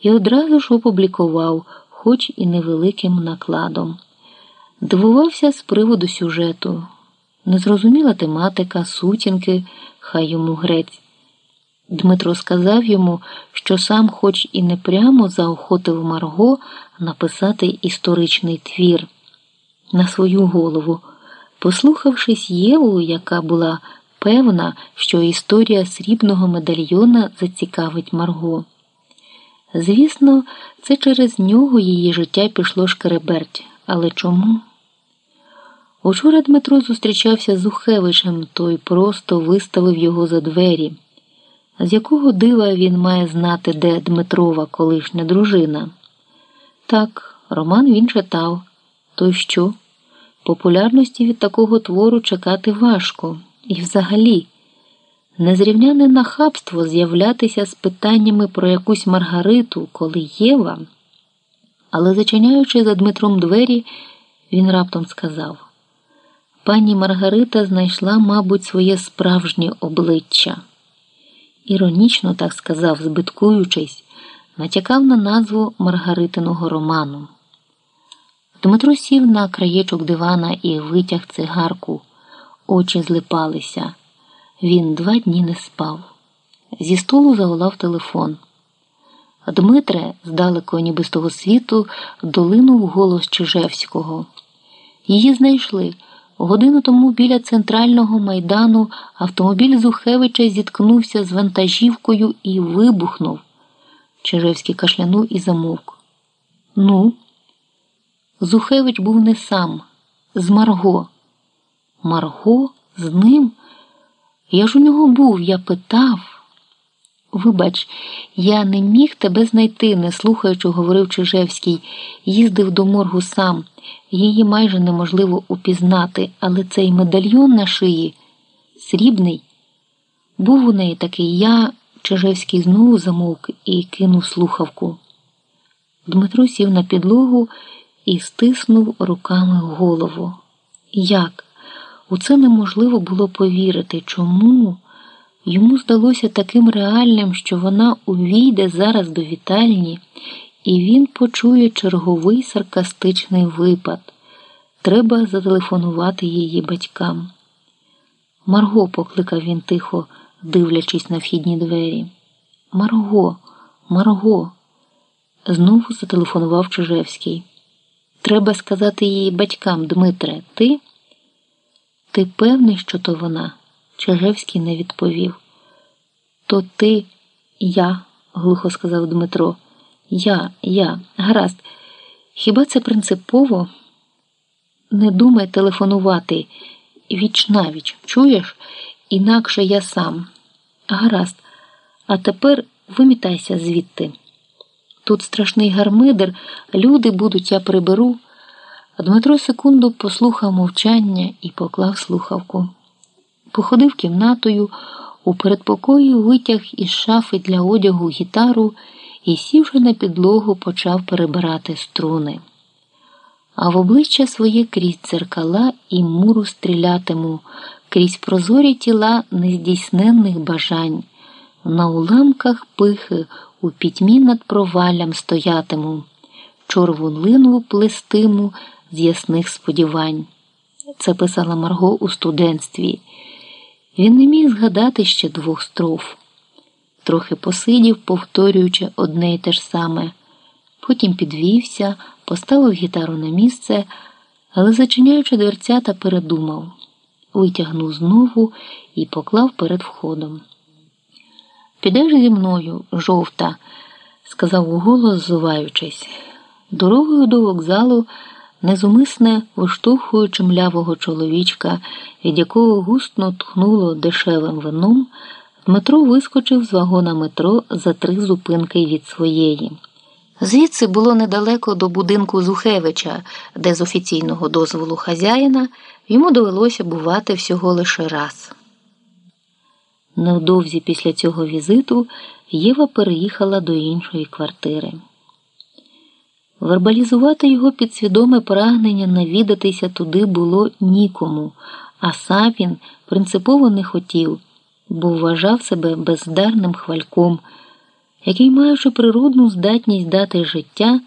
і одразу ж опублікував, хоч і невеликим накладом. Дивувався з приводу сюжету. Незрозуміла тематика, сутінки, хай йому грець. Дмитро сказав йому, що сам, хоч і не прямо заохотив Марго написати історичний твір на свою голову, послухавшись Єву, яка була певна, що історія срібного медальйона зацікавить Марго. Звісно, це через нього її життя пішло шкереберть. Але чому? Учора Дмитро зустрічався з Ухевичем, той просто виставив його за двері. З якого дива він має знати, де Дмитрова колишня дружина? Так, роман він читав. То що? Популярності від такого твору чекати важко. І взагалі, незрівняне нахабство з'являтися з питаннями про якусь Маргариту, коли Єва. Але, зачиняючи за Дмитром двері, він раптом сказав: Пані Маргарита знайшла, мабуть, своє справжнє обличчя. Іронічно так сказав, збиткуючись, натякав на назву Маргаритиного роману. Дмитро сів на краєчок дивана і витяг цигарку, очі злипалися. Він два дні не спав. Зі столу заволав телефон. Дмитре, здалеку ніби з того світу, долинув голос Чижевського. Її знайшли. Годину тому біля центрального майдану автомобіль Зухевича зіткнувся з вантажівкою і вибухнув. Чижевський кашлянув і замовк. Ну, Зухевич був не сам, з Марго. Марго з ним? Я ж у нього був, я питав. Вибач, я не міг тебе знайти, не слухаючи, говорив Чижевський, їздив до моргу сам. Її майже неможливо упізнати, але цей медальйон на шиї срібний. Був у неї такий я, Чижевський знову замовк і кинув слухавку. Дмитро сів на підлогу і стиснув руками голову. Як? У це неможливо було повірити. Чому? Йому здалося таким реальним, що вона увійде зараз до вітальні, і він почує черговий саркастичний випад. Треба зателефонувати її батькам. Марго, покликав він тихо, дивлячись на вхідні двері. Марго, Марго, знову зателефонував Чижевський. Треба сказати її батькам, Дмитре, ти? Ти певний, що то вона? Чижевський не відповів. То ти, я, глухо сказав Дмитро. Я, я, гаразд. Хіба це принципово? Не думай телефонувати віч навіч, чуєш? Інакше я сам. Гаразд, а тепер вимітайся звідти. Тут страшний гармидер, люди будуть, я приберу. Дмитро секунду послухав мовчання і поклав слухавку. Походив кімнатою, у передпокої витяг із шафи для одягу гітару і, сівши на підлогу, почав перебирати струни. А в обличчя своє крізь дзеркала і муру стрілятиму, крізь прозорі тіла нездійсненних бажань, на уламках пихи у пітьмі над проваллям стоятиму, чорву линву плестиму з ясних сподівань. Це писала Марго у студентстві. Він не міг згадати ще двох строф. Трохи посидів, повторюючи одне й те ж саме. Потім підвівся, поставив гітару на місце, але, зачиняючи дверцята, передумав, витягнув знову і поклав перед входом. Підеш зі мною, жовта, сказав уголос, зуваючись. Дорогою до вокзалу незумисне виштовхуючи млявого чоловічка, від якого густно тхнуло дешевим вином, Дмитро вискочив з вагона метро за три зупинки від своєї. Звідси було недалеко до будинку Зухевича, де з офіційного дозволу хазяїна йому довелося бувати всього лише раз. Невдовзі після цього візиту Єва переїхала до іншої квартири. Вербалізувати його підсвідоме прагнення навідатися туди було нікому, а Сапін принципово не хотів, бо вважав себе бездарним хвальком. який, маючи природну здатність дати життя,